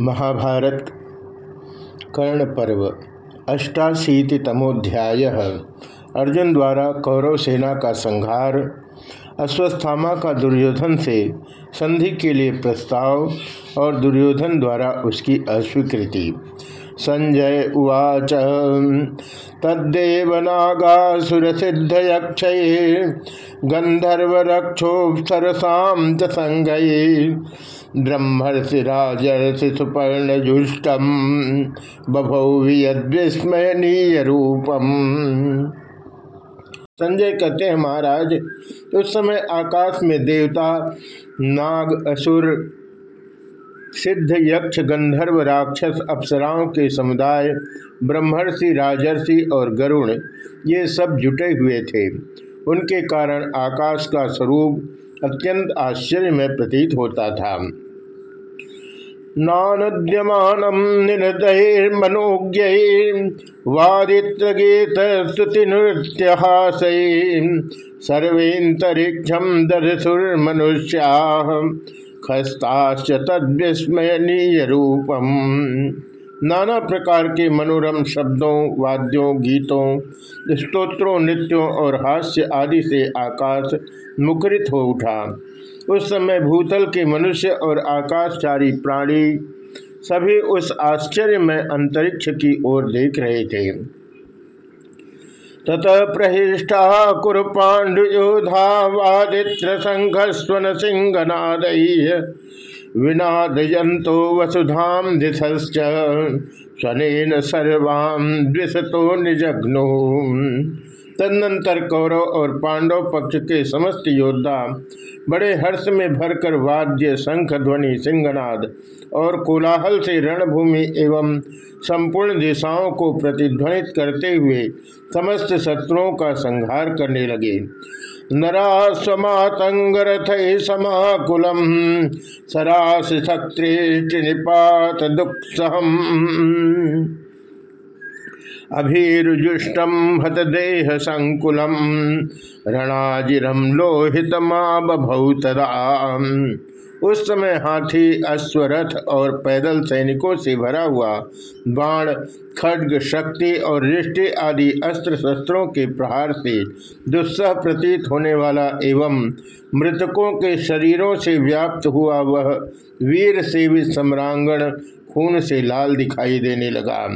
महाभारत कर्ण पर्व, अष्टाशीतितमोध्याय। अर्जुन द्वारा कौरव सेना का संहार, अश्वस्थामा का दुर्योधन से संधि के लिए प्रस्ताव और दुर्योधन द्वारा उसकी अस्वीकृति। संजय उवाच तद्देवनागासुरसिद्धयक्ष गंधर्वरक्षोपसरसां च संगये। ब्रह्मर्षि राजर्षि सुपर्णजुष्टम बभौ विस्मयनीय रूपम संजय कहते हैं, महाराज, उस समय आकाश में देवता, नाग, असुर, सिद्ध, यक्ष, गंधर्व, राक्षस, अप्सराओं के समुदाय, ब्रह्मर्षि, राजर्षि और गरुण, ये सब जुटे हुए थे। उनके कारण आकाश का स्वरूप अत्यंत आश्चर्य में प्रतीत होता था। नानद्यमानं निरदैर्मनोज्ञैर्वादित्रगीत स्तुतिनृत्यहासै सर्वेन्तरिक्षं दधसुर्मनुष्याः खस्ताश्च तद्विस्मयनीय रूपम नाना प्रकार के मनोरम शब्दों, वाद्यों, गीतों, स्तोत्रों, नृत्यों और हास्य आदि से आकाश मुखरित हो उठा। उस समय भूतल के मनुष्य और आकाशचारी प्राणी सभी उस आश्चर्य में अंतरिक्ष की ओर देख रहे थे। तत प्रहिष्ठा कुर पाण्डुयोधा वादित्र संघस्वन सिंहनाद विनादयंतो वसुधाम स्वनेन सर्वाम द्विशतो निजग्नो तदनंतर कौरव और पांडव पक्ष के समस्त योद्धा बड़े हर्ष में भरकर वाद्य शंख ध्वनि, सिंहनाद और कोलाहल से रणभूमि एवं संपूर्ण दिशाओं को प्रतिध्वनित करते हुए समस्त शत्रुओं का संहार करने लगे। नरा स्वमातंगरथ समाकुलम सरास निपात दुख अभीरुजुष्टम हत देह संकुलम रणाजिरम लोहित बभौतरा उस समय हाथी, अश्वरथ और पैदल सैनिकों से भरा हुआ, बाण, खड्ग, शक्ति और रिष्टि आदि अस्त्र शस्त्रों के प्रहार से दुस्सह प्रतीत होने वाला एवं मृतकों के शरीरों से व्याप्त हुआ वह वीर सेवित सम्रांगण खून से लाल दिखाई देने लगा।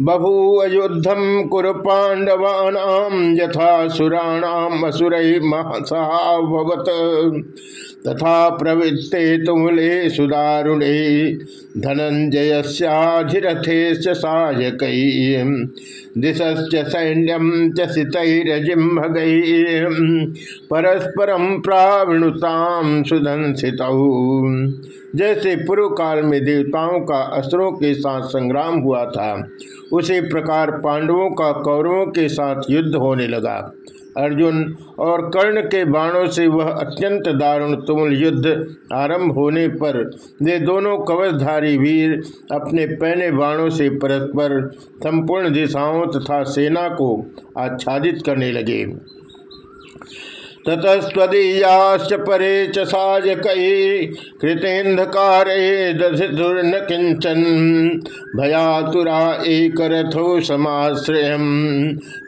बभूव युद्धम कुर पांडवानाम यथा सुराणाम असुर महसावत तथा प्रवृत्ते तुमले सुदारुणे। धनंजयस्याधिरथे सायक दिशश्च सैन्यम च परस्परम प्रावणुताम सुदंसित जैसे पूर्व काल में देवताओं का अस्त्रों के साथ संग्राम हुआ था, उसी प्रकार पांडवों का कौरवों के साथ युद्ध होने लगा। अर्जुन, और कर्ण के बाणों से वह अत्यंत दारुण तुमुल युद्ध आरंभ होने पर वे दोनों कवचधारी वीर अपने पहने बाणों से परस्पर संपूर्ण दिशाओं तथा सेना को आच्छादित करने लगे। ततस्वदीयाश्च परे च साजक कृतेन्धकारे दधिर्न किंचन भयातुरा एक रथो समाश्रय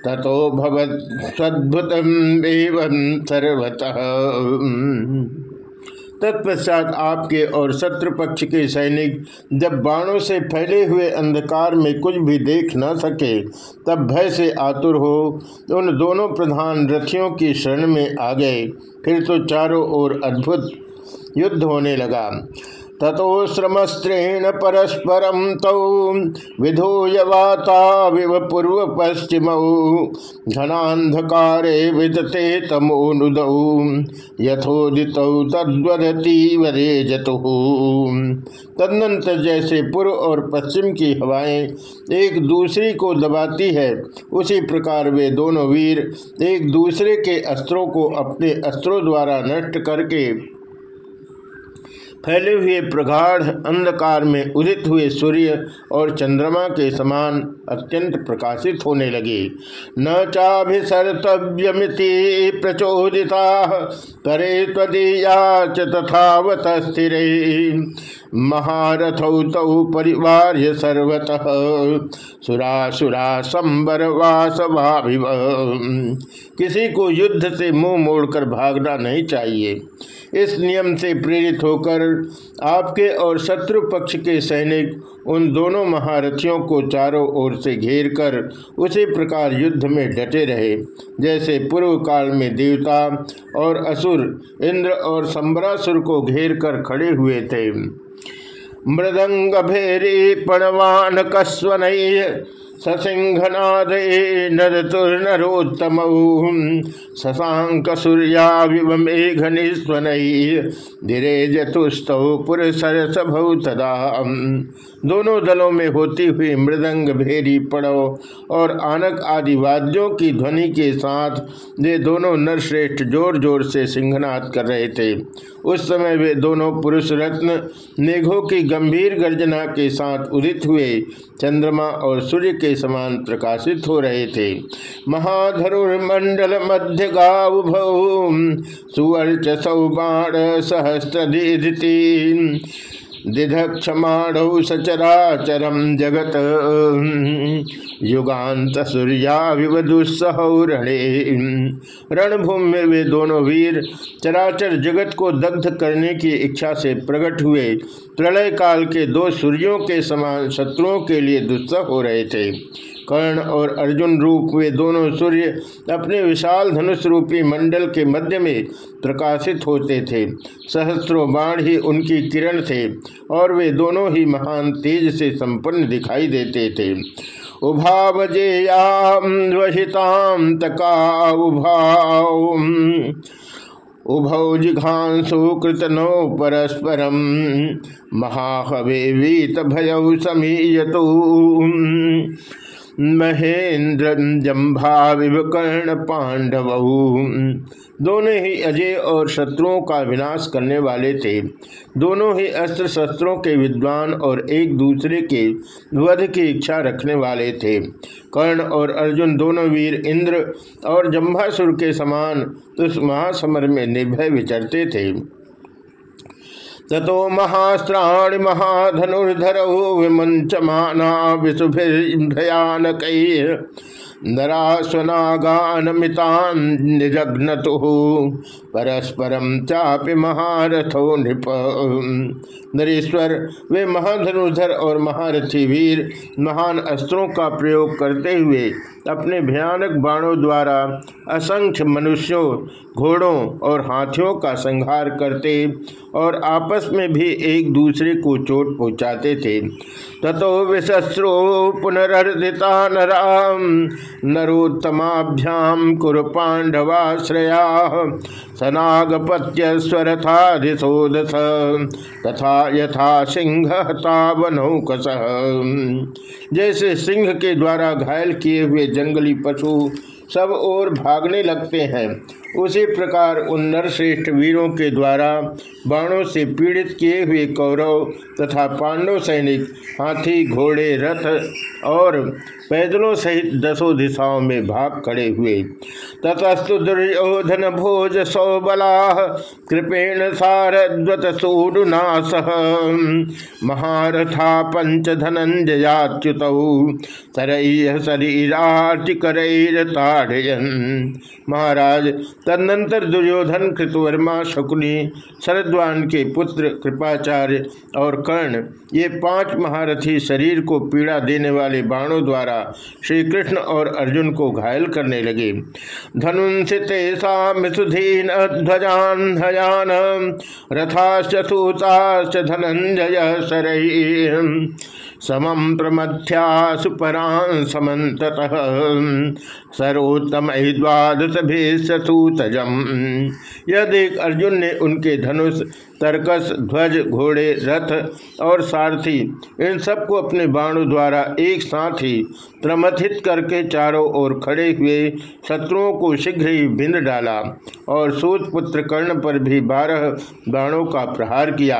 तथो भवत्भुत सर्वतः। तत्पश्चात आपके और शत्रु पक्ष के सैनिक जब बाणों से फैले हुए अंधकार में कुछ भी देख न सके, तब भय से आतुर हो, उन दोनों प्रधान रथियों की शरण में आ गए। फिर तो चारों ओर अद्भुत युद्ध होने लगा। तथोश्रमस्त्रेण परस्परम तौ विधूयवाता विव पूर्व पश्चिम। घनांधकारे विदते तमोनुदौ यथोदित तद्वदती वरे जतु तदनंतर जैसे पूर्व और पश्चिम की हवाएँ एक दूसरी को दबाती है, उसी प्रकार वे दोनों वीर एक दूसरे के अस्त्रों को अपने अस्त्रों द्वारा नष्ट करके फैले हुए प्रगाढ़ अंधकार में उदित हुए सूर्य और चंद्रमा के समान अत्यंत प्रकाशित होने लगे। न चाभिसर्तव्यमिति प्रचोदिता, करे तदीया च तथावत स्थिर। महारथौ तौ परिवार सर्वतः सुरासुरा संबर वासभाभिव किसी को युद्ध से मुँह मोड़कर भागना नहीं चाहिए। इस नियम से प्रेरित होकर आपके और शत्रु पक्ष के सैनिक उन दोनों महारथियों को चारों ओर से घेर कर उसी प्रकार युद्ध में डटे रहे, जैसे पूर्व काल में देवता और असुर, इंद्र और संबरासुर को घेर कर खड़े हुए थे। मृदंग भेरी पणवान कस्वन ससिंहनाद नरोत्तम शशांक सूर्या मेघ निस्वन धीरे जतुस्तौ पुरसरस तदा दोनों दलों में होती हुई मृदंग भेरी पड़व और आनक आदि वाद्यों की ध्वनि के साथ वे दोनों नरश्रेष्ठ ज़ोर ज़ोर से सिंहनाद कर रहे थे। उस समय वे दोनों पुरुष रत्न, मेघों की गंभीर गर्जना के साथ उदित हुए, चंद्रमा और सूर्य के समान प्रकाशित हो रहे थे। महाधरुर्मंडल मध्य गाव सुवर्च सौ बाण सहस्त्र दिधक्षमाणौ जगत। युगांत सूर्या विवदुस्सहौ रणे रणभूमि में वे दोनों वीर चराचर जगत को दग्ध करने की इच्छा से प्रकट हुए। प्रलय काल के दो सूर्यों के समान शत्रुओं के लिए दुस्सह हो रहे थे। कर्ण और अर्जुन रूप, वे दोनों सूर्य अपने विशाल धनुष रूपी मंडल के मध्य में प्रकाशित होते थे। सहस्त्रों बाण ही उनकी किरण थे और वे दोनों ही महान तेज से संपन्न दिखाई देते थे। उभावजेयाम वहिताम तका उभाव उभौ जिघांसु कृतनो परस्परम। महाहवे वीत भय समीयतु। महेंद्र जम्भा विवकर्ण पांडव दोनों ही अजय और शत्रुओं का विनाश करने वाले थे। दोनों ही अस्त्र शस्त्रों के विद्वान और एक दूसरे के वध की इच्छा रखने वाले थे। कर्ण और अर्जुन दोनों वीर इंद्र और जम्भासुर के समान उस महासमर में निर्भय विचरते थे। ततो महास्त्राणि महाधनुर्धरौ विमुञ्चमाना विशुभिर्भयानक नरास्वनागानमितान निजग्नतु परस्परम चापि महारथो नृप। नरेश्वर, वे महाधनुधर और महारथी वीर महान अस्त्रों का प्रयोग करते हुए अपने भयानक बाणों द्वारा असंख्य मनुष्यों, घोड़ों और हाथियों का संहार करते और आपस में भी एक दूसरे को चोट पहुँचाते थे। ततो विशस्त्रो पुनर्दिता नराम। नरोत्तमाभ्याम कुर पांडवाश्रया सनागपत्य स्वरथाधिशोदस तथा यथा सिंह तावनौकस जैसे सिंह के द्वारा घायल किए हुए जंगली पशु सब ओर भागने लगते हैं। उसी प्रकार उन नरश्रेष्ठ वीरों के द्वारा बाणों से पीड़ित किए हुए कौरव तथा पांडव सैनिक, हाथी, घोड़े, रथ और पैदलों सहित दसों दिशाओं में भाग खड़े हुए। ततस्तु दुर्योधन भोज सौबला कृपेण सारद्वत सूडुनाश महारथा पंच धनंजयाच्युत सरय शरीराटिकरैरताड़यन महाराज, तदनंतर दुर्योधन कृतवर्मा, शकुनी, शरद्वान के पुत्र कृपाचार्य और कर्ण ये पाँच महारथी शरीर को पीड़ा देने वाले बाणों द्वारा श्री कृष्ण और अर्जुन को घायल करने लगे। धनुषितेषाधीन ध्वजान धयान रथाश्च सूताश्च धनंजय सरई समम प्रमथ्या सुपरां समत सरोत्तम द्वादश भेषसूतजम यह देख अर्जुन ने उनके धनुष, तर्कस, ध्वज, घोड़े, रथ और सारथी, इन सबको अपने बाणों द्वारा एक साथ ही प्रमथित करके चारों ओर खड़े हुए शत्रुओं को शीघ्र ही बिंद डाला और सूत पुत्र कर्ण पर भी बारह बाणों का प्रहार किया।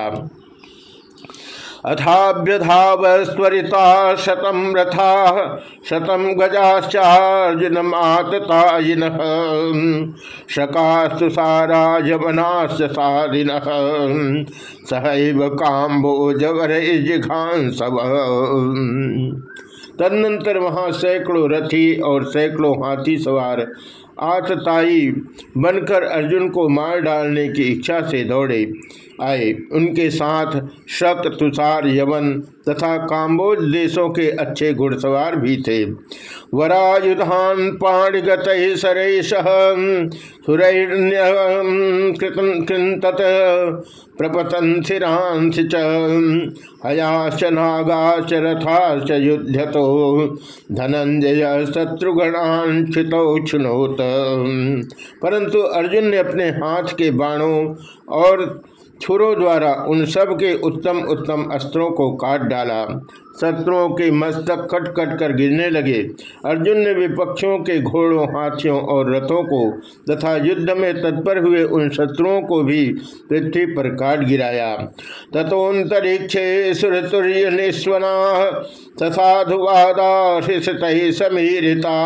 अथाभ्यधावस्वरिता शतम रथा शतम गजाश्चार्जुन माततायिन शकास्तु सारा यवनाश सारिन सहैव काम्बोजवर जिघान सब तदनंतर वहाँ सैकड़ों रथी और सैकड़ों हाथी सवार आतताई बनकर अर्जुन को मार डालने की इच्छा से दौड़े। आए। उनके साथ शक तुषार, यवन तथा काम्बोज देशों के अच्छे घुड़सवार भी थे। वरायुधान पाणिगत सरेश सुरैकृत प्रपतन शिरांश हयाश्च नागाश्च रथाश्च युद्ध तो धनंजय शत्रुगणान्वित छुनोत। परंतु अर्जुन ने अपने हाथ के बाणों और छुरों द्वारा उन सब के उत्तम उत्तम अस्त्रों को काट डाला। शत्रुओं के मस्तक कट कट कर गिरने लगे। अर्जुन ने विपक्षियों के घोड़ों, हाथियों और रथों को तथा युद्ध में तत्पर हुए उन शत्रुओं को भी पृथ्वी पर काट गिराया। तथोन्तरिक्षे सुरतुर्य निस्वना तथाधुवादा समीरिता।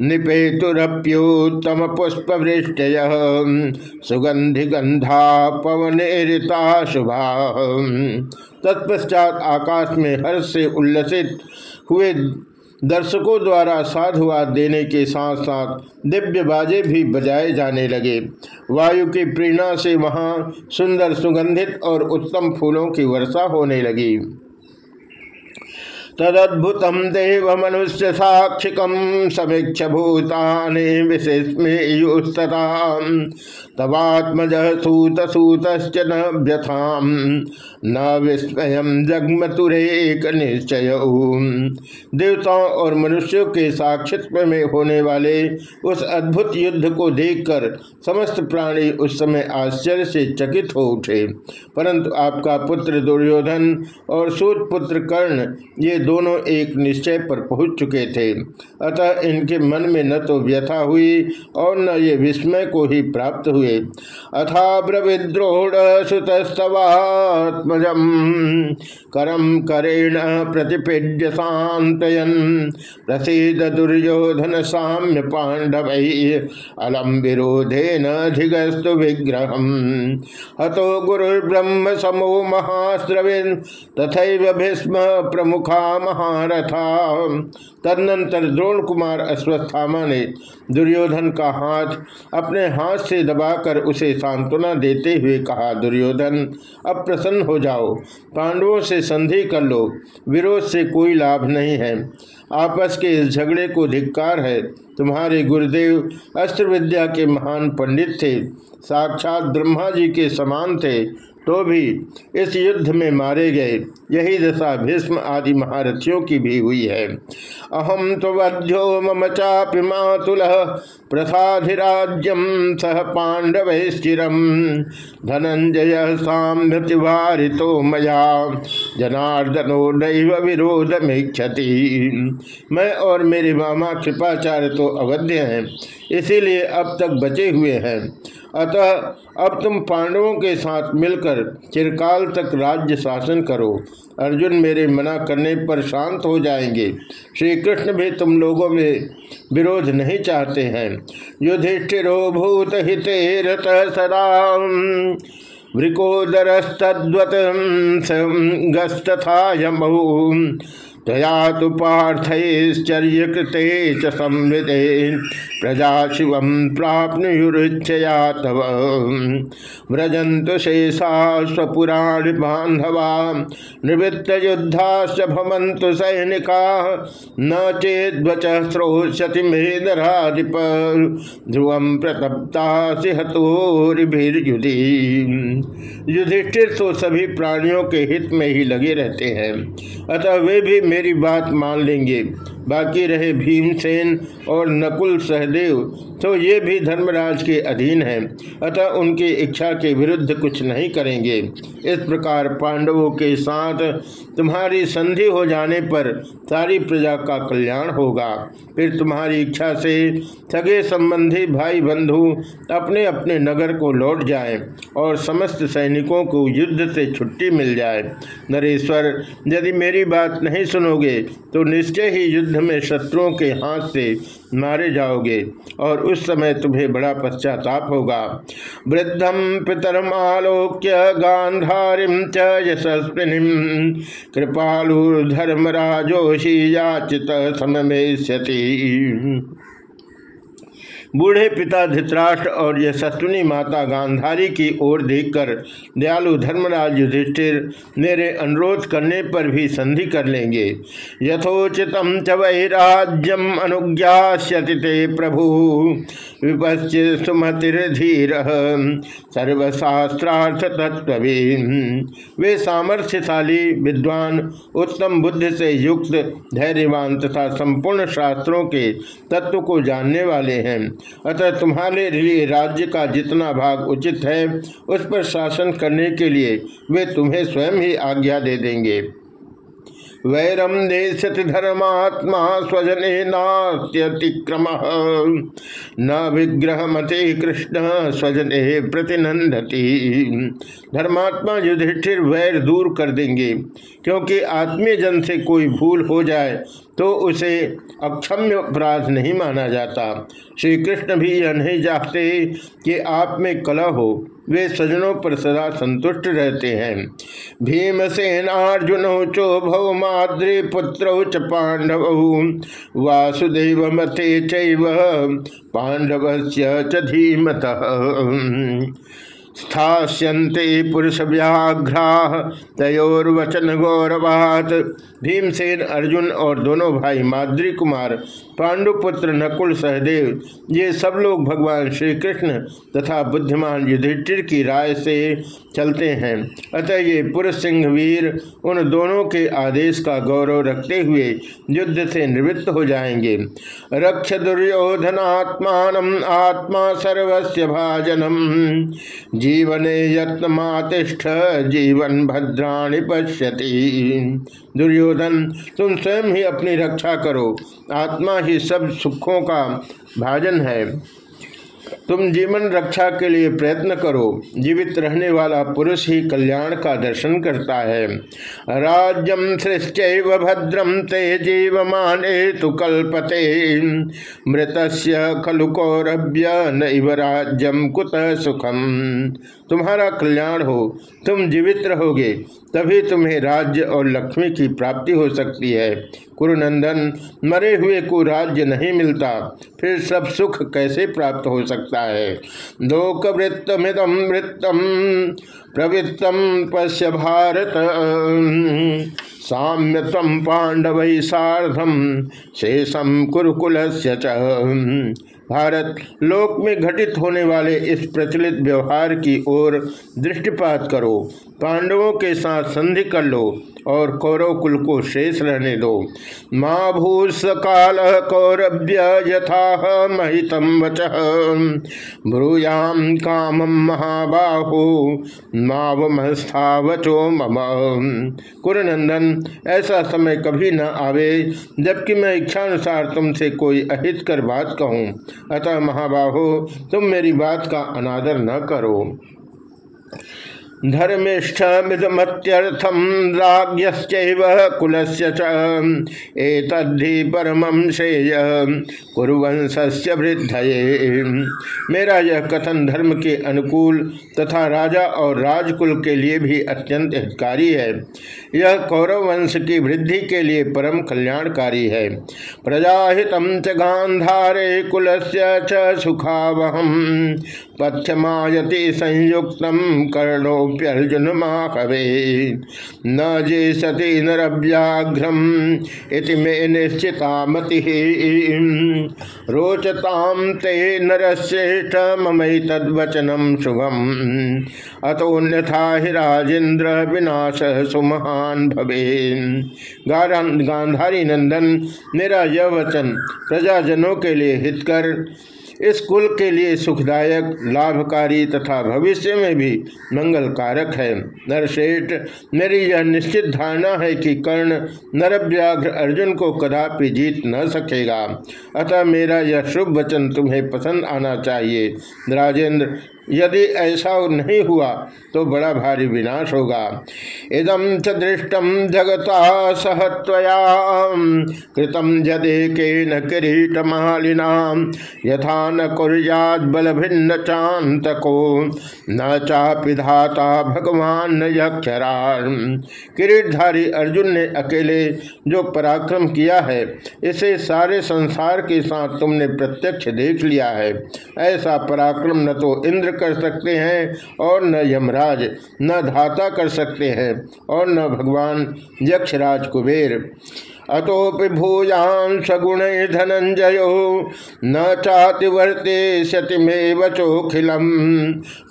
निपेतुरप्योत्तम पुष्प वृष्ट सुगंधि गंधा पवनेरिता शुभा। तत्पश्चात आकाश में हर्ष से उल्लसित हुए दर्शकों द्वारा साधुवाद देने के साथ साथ दिव्य बाजे भी बजाए जाने लगे। वायु की प्रेरणा से वहाँ सुंदर सुगंधित और उत्तम फूलों की वर्षा होने लगी। तदद्भुत देव मनुष्य साक्षिकम समीक्ष भूतानि विशेषमेयुस्तता। तवात्मज सूत सूत न व्यथाम न विस्मय जगमतुरेक निश्चय देवताओं और मनुष्यों के साक्षित्व में होने वाले उस अद्भुत युद्ध को देखकर समस्त प्राणी उस समय आश्चर्य से चकित हो उठे। परंतु आपका पुत्र दुर्योधन और सूत पुत्र कर्ण ये दोनों एक निश्चय पर पहुँच चुके थे। अतः इनके मन में न तो व्यथा हुई और न ये विस्मय को ही प्राप्त हुए। अथा ब्रविद्रोढ़ सुतस्तवात्मज करम करेण प्रतिपिड्य शांतयन प्रसिद दुर्योधन साम्य पांडव अलम विरोधे धिगस्तु विग्रह हतो गुरुर्ब्रह्म समो महास्रविन। तथा भीष्म प्रमुखा महारथा तदनंतर द्रोण कुमार अश्वस्थामा ने दुर्योधन का हाथ अपने हाथ से दबाकर उसे सांत्वना देते हुए कहा, दुर्योधन, अब प्रसन्न हो जाओ। पांडवों से संधि कर लो। विरोध से कोई लाभ नहीं है। आपस के इस झगड़े को धिक्कार है। तुम्हारे गुरुदेव अस्त्र विद्या के महान पंडित थे, साक्षात ब्रह्मा जी के समान थे तो भी इस युद्ध में मारे गए। यही दशा भीष्म आदि महारथियों की भी हुई है। अहम तो वध्यो मम चापि मातुल प्रसाधिराज्यम सह पांडव स्थिरम धनंजय साम्यतिवारितो मया। जनार्दनो नैव विरोध में क्षति मैं और मेरे मामा कृपाचार्य तो अवध्य हैं, इसीलिए अब तक बचे हुए हैं। अतः अब तुम पांडवों के साथ मिलकर चिरकाल तक राज्य शासन करो। अर्जुन मेरे मना करने पर शांत हो जाएँगे। श्री कृष्ण भी तुम लोगों में विरोध नहीं चाहते हैं। युधिष्ठिरो भूत हिते रत सदा वृकोदरस्तवत गस्तथा यमऊ तया तो पार्थश्चर्य कृते च संविदे। प्रजा शिव प्राप्नुरुच्छया तव। व्रजंतु शेषा स्वपुराण बांधवा निवृत्त युद्धाश्च भवंतु सैनिका। न चेद्वच श्रोष्यति मेदराधिप। ध्रुवम प्रतप्ता सिहतोरिभिर्युधि युधिष्ठिर तो सभी प्राणियों के हित में ही लगे रहते हैं। अतः वे भी मेरी बात मान लेंगे। बाकी रहे भीमसेन और नकुल सहदेव तो ये भी धर्मराज के अधीन हैं। अतः उनकी इच्छा के विरुद्ध कुछ नहीं करेंगे। इस प्रकार पांडवों के साथ तुम्हारी संधि हो जाने पर सारी प्रजा का कल्याण होगा। फिर तुम्हारी इच्छा से सगे संबंधी भाई बंधु अपने अपने नगर को लौट जाएँ और समस्त सैनिकों को युद्ध से छुट्टी मिल जाए। नरेश्वर, यदि मेरी बात नहीं सुनोगे तो निश्चय ही युद्ध में शत्रुओं के हाथ से मारे जाओगे, और उस समय तुम्हें बड़ा पश्चाताप होगा। वृद्धम पितरम आलोक्य गांधारिम च यशस्विनी, कृपालु धर्मराजोषी याचित सममेश्यति बूढ़े पिता धृतराष्ट्र और यशस्विनी माता गांधारी की ओर देखकर, दयालु धर्मराज युधिष्ठिर, मेरे अनुरोध करने पर भी संधि कर लेंगे। यथोचित वैराज्यम अनुज्ञास्यति ते प्रभु। विपश्य सुमतिर्धीर सर्वशास्त्रार्थ तत्व वे सामर्थ्यशाली, विद्वान, उत्तम बुद्धि से युक्त, धैर्यवान तथा संपूर्ण शास्त्रों के तत्व को जानने वाले हैं। अतः तुम्हारे लिए राज्य का जितना भाग उचित है, उस पर शासन करने के लिए वे तुम्हें स्वयं ही आज्ञा दे देंगे। वैरम देशति धर्मात्मा स्वजने नात्यतिक्रम न विग्रह मते कृष्ण स्वजने प्रतिनंदती धर्मात्मा युधिष्ठिर वैर दूर कर देंगे, क्योंकि आत्मीय जन से कोई भूल हो जाए तो उसे अक्षम्य अपराध नहीं माना जाता। श्री कृष्ण भी यह नहीं चाहते कि आप में कला हो, वे सजनों पर सदा संतुष्ट रहते हैं। भीमसेन अर्जुन चो भवमाद्री पुत्र च पांडव, वासुदेव मते चैव पांडव से धीमत। स्थास्यन्ते पुरुष व्याघ्रा तयोर्वचन गौरवात। भीमसेन, अर्जुन और दोनों भाई माद्री कुमार, पांडुपुत्र, नकुल सहदेव, ये सब लोग भगवान श्री कृष्ण तथा बुद्धिमान युधिष्ठिर की राय से चलते हैं। अतः ये पुरुष सिंह वीर उन दोनों के आदेश का गौरव रखते हुए युद्ध से निवृत्त हो जाएँगे। रक्ष दुर्योधनात्मान आत्मा सर्वस्व भाजनम। जीवने यत्नमातिष्ठ जीवन भद्राणि पश्यति। दुर्योधन तुम स्वयं ही अपनी रक्षा करो। आत्मा ही सब सुखों का भाजन है। तुम जीवन रक्षा के लिए प्रयत्न करो। जीवित रहने वाला पुरुष ही कल्याण का दर्शन करता है। राज्यम सृष्ट भद्रम ते जीवमाने तो कल्पते। मृत खलु कौरभ्य नैव राज्यम कुत सुखम। तुम्हारा कल्याण हो, तुम जीवित रहोगे, तभी तुम्हें राज्य और लक्ष्मी की प्राप्ति हो सकती है। कुरुनंदन, मरे हुए को राज्य नहीं मिलता, फिर सब सुख कैसे प्राप्त हो सकता है? लोक वृत्तमिदम वृत्तम प्रवृत्तम पश्य भारत। साम्य तम पांडव साधम शेषम कुरुकुल भारत लोक में घटित होने वाले इस प्रचलित व्यवहार की ओर दृष्टिपात करो। पांडवों के साथ संधि कर लो। और कौरव कुल को शेष रहने दो। माँ भूस काल कौरभ्य यथा महितम वच। ब्रूयाम काम महाबाहु वचो मम। कुरनंदन, ऐसा समय कभी न आवे, जबकि मैं इच्छानुसार तुमसे कोई अहित कर बात कहूँ। अतः महाबाहो, तुम मेरी बात का अनादर न करो। धर्मिष्ठमिदमत्यर्थम राज्ञश्चैव कुलस्य च। एतद्धि परमं श्रेय कुरुवंशस्य वृद्धये। मेरा यह कथन धर्म के अनुकूल तथा राजा और राजकुल के लिए भी अत्यंत हितकारी है। यह कौरव वंश की वृद्धि के लिए परम कल्याणकारी है। प्रजाहित च गांधारे कुलस्य च सुखावहम पथ्यमायति संयुक्त कर्णोप्यर्जुन माहवे न जे सती नरव्याघ्रम इति मे निश्चिता मति रोचताम ते नरश्रेष्ठ ममई तद्वचनम शुभम अतोन्यथा हि राजेन्द्र विनाश सुमहा भगवान भवे गांधारी नंदन मेरा यह वचन प्रजाजनों के लिए हितकर इस कुल के लिए सुखदायक, लाभकारी तथा भविष्य में भी मंगलकारक है। नरश्रेष्ठ मेरी यह निश्चित धारणा है कि कर्ण नरव्याघ्र अर्जुन को कदापि जीत न सकेगा। अतः मेरा यह शुभ वचन तुम्हें पसंद आना चाहिए। राजेंद्र यदि ऐसा नहीं हुआ तो बड़ा भारी विनाश होगा। इदम च दृष्टम जगता सहत्वया। कृतम जदे के न किरीट मालिना यथा न कुर्याद बल भिन्न चांत को न चापिधाता भगवान यक्षरार किरीटधारी अर्जुन ने अकेले जो पराक्रम किया है, इसे सारे संसार के साथ तुमने प्रत्यक्ष देख लिया है। ऐसा पराक्रम न तो इंद्र कर सकते हैं और न यमराज, न धाता कर सकते हैं और न भगवान यक्षराज कुबेर। अतोपि भूयान सगुण धनंजय, न चातिवर्ते सतिमेव चोखिलम,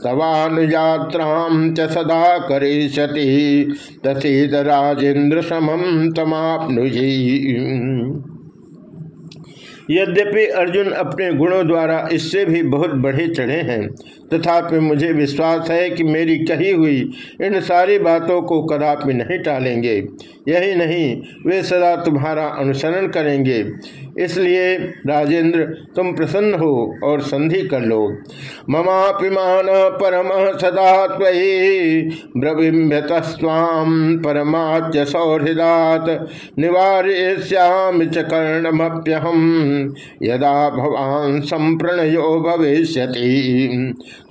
तवानुयात्रा च सदा करिष्यति तथेद राजेन्द्र समम तमापनुजी यद्यपि अर्जुन अपने गुणों द्वारा इससे भी बहुत बढ़े चढ़े हैं, तथापि मुझे विश्वास है कि मेरी कही हुई इन सारी बातों को कदापि नहीं टालेंगे। यही नहीं, वे सदा तुम्हारा अनुसरण करेंगे। इसलिए, राजेंद्र, तुम प्रसन्न हो और संधि कर लो। ममापिमान परम सदा त्वयि ब्रविम्यतस्वाम परमाच्य सौहृदात निवार्यश्याम च कर्णमप्यहम यदा भवान संप्रणयो भविष्य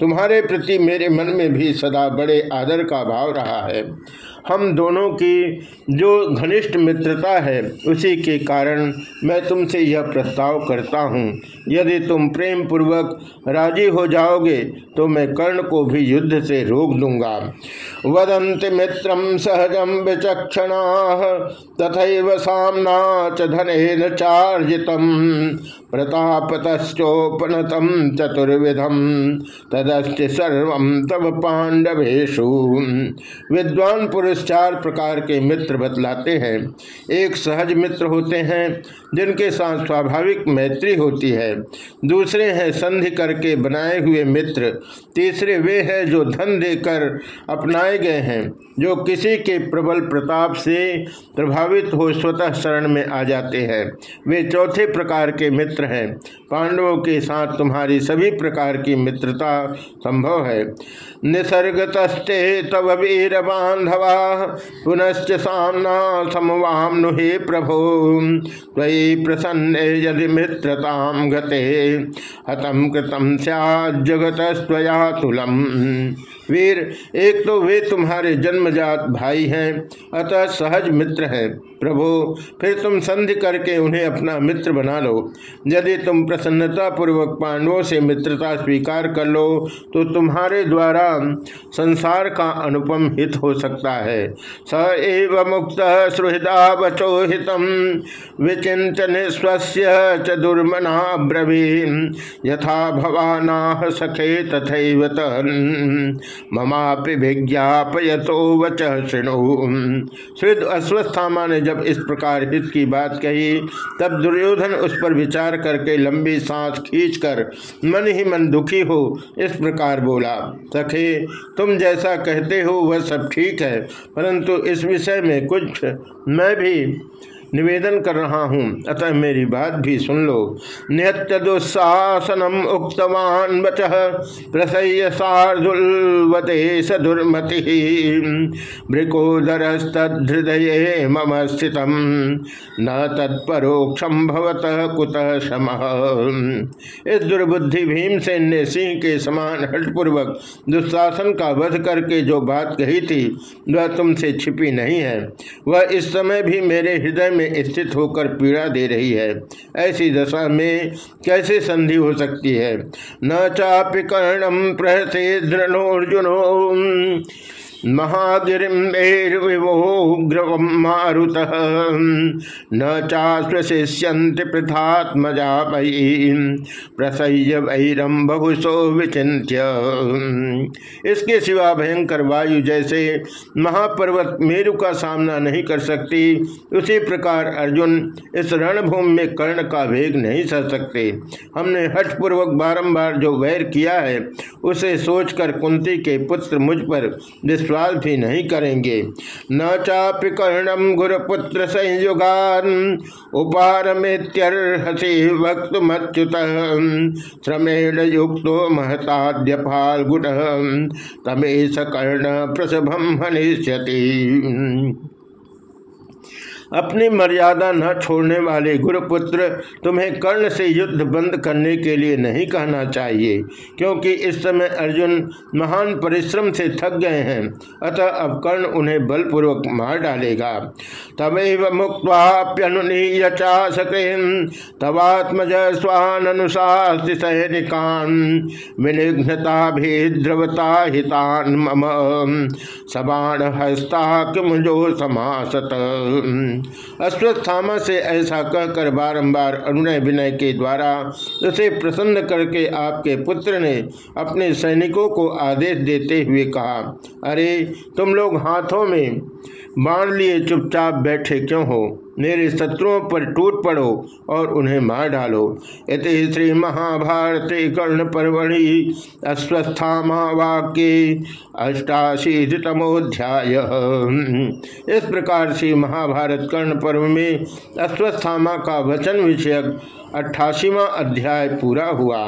तुम्हारे प्रति मेरे मन में भी सदा बड़े आदर का भाव रहा है। हम दोनों की जो घनिष्ठ मित्रता है, उसी के कारण मैं तुमसे यह प्रस्ताव करता हूँ। यदि तुम प्रेम पूर्वक राज़ी हो जाओगे तो मैं कर्ण को भी युद्ध से रोक दूँगा। वदंत मित्रम सहजम विचक्षणा तथा सामना च चार्जित प्रतापतश्चोपनतम चतुर्विधम, तदस्त सर्व तब पांडवेशु विद्वान पुरुष चार प्रकार के मित्र बतलाते हैं। एक सहज मित्र होते हैं, जिनके साथ स्वाभाविक मैत्री होती है। दूसरे हैं संधि करके बनाए हुए मित्र। तीसरे वे हैं जो धन देकर अपनाए गए हैं, जो किसी के प्रबल प्रताप से प्रभावित हो स्वतः शरण में आ जाते हैं। वे चौथे प्रकार के मित्र हैं। पांडवों के साथ तुम्हारी सभी प्रकार की मित्रता संभव है। निसर्गतस्ते तब वीर बांधवा पुनश्च सामना समवाम नुहे प्रभो। त्वयि प्रसन्न यदि मित्रता गते हतम कृतम सगत स्वया तुलम। वीर, एक तो वे तुम्हारे जन्मजात भाई हैं, अतः सहज मित्र हैं। प्रभु, फिर तुम संधि करके उन्हें अपना मित्र बना लो। यदि तुम प्रसन्नता पूर्वक पांडवों से मित्रता स्वीकार कर लो तो तुम्हारे द्वारा संसार का अनुपम हित हो सकता है। स एव मुक्त सुहृदा वचो हित विचिंतन स्वस्य च दुर्मना ब्रवीन। यथा भवाना सखे तथा ममापि विज्ञापयतो वच, शृणु। श्रुद अश्वस्थामा ने जब इस प्रकार हित की बात कही, तब दुर्योधन उस पर विचार करके लंबी सांस खींचकर, मन ही मन दुखी हो, इस प्रकार बोला, सखे, तुम जैसा कहते हो, वह सब ठीक है, परंतु इस विषय में कुछ मैं भी निवेदन कर रहा हूँ। अतः मेरी बात भी सुन लो। नित्य दुस्साहसनम उक्तवान वच, प्रसह्य सार्धुलवते सदुर्मति। भृकोदरस्तहृदय मम स्थित न तत्परोक्षम भवत कुत शम। इस दुर्बुद्धि भीमसेन ने सिंह के समान हटपूर्वक दुशासन का वध करके जो बात कही थी, वह तुमसे छिपी नहीं है। वह इस समय भी मेरे हृदय में में स्थित होकर पीड़ा दे रही है। ऐसी दशा में कैसे संधि हो सकती है? न चापि कर्णम प्रहते दृढ़ोर्जुनो पृथात्मजा वही प्रसह्य वैरम बहुशो इसके सिवा भयंकर वायु जैसे महापर्वत मेरु का सामना नहीं कर सकती। उसी प्रकार अर्जुन इस रणभूमि में कर्ण का वेग नहीं सह सकते। हमने हठपूर्वक बारंबार जो वैर किया है, उसे सोचकर कुंती के पुत्र मुझ पर विश्वास भी नहीं करेंगे। न चापि कर्णम गुरुपुत्र संयुगान उपारेर्हसी वक्त मच्युत श्रमेण युक्त महताद्य गुण तमेश कर्ण प्रसभम हनिष्यति। अपनी मर्यादा न छोड़ने वाले गुरुपुत्र तुम्हें कर्ण से युद्ध बंद करने के लिए नहीं कहना चाहिए, क्योंकि इस समय अर्जुन महान परिश्रम से थक गए हैं। अतः अब कर्ण उन्हें बलपूर्वक मार डालेगा। तमेव मुक्वाप्यनुनीय चाशकृन तवात्मज स्वान अनुशास्ति सैनिकान, विनिघ्नता भी द्रवता हितान मम। सबाण हस्ता किमुजो समासत। अश्वत्थामा से ऐसा कहकर बारंबार अनुनय विनय के द्वारा उसे प्रसन्न करके आपके पुत्र ने अपने सैनिकों को आदेश देते हुए कहा, अरे, तुम लोग हाथों में बाण लिए चुपचाप बैठे क्यों हो? मेरे शत्रुओं पर टूट पड़ो और उन्हें मार डालो। इति श्री महाभारत कर्ण परवणि अश्वस्थामा वाक्य अष्टाशीतमोध्याय इस प्रकार से महाभारत कर्ण पर्व में अश्वस्थामा का वचन विषयक अट्ठासीवा अध्याय पूरा हुआ।